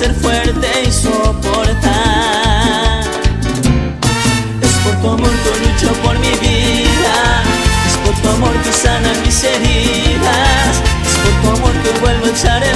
ser fuerte y soportar. Es por tu amor que lucho por mi vida, es por tu amor que sana mis heridas, es por tu amor que vuelvo a echar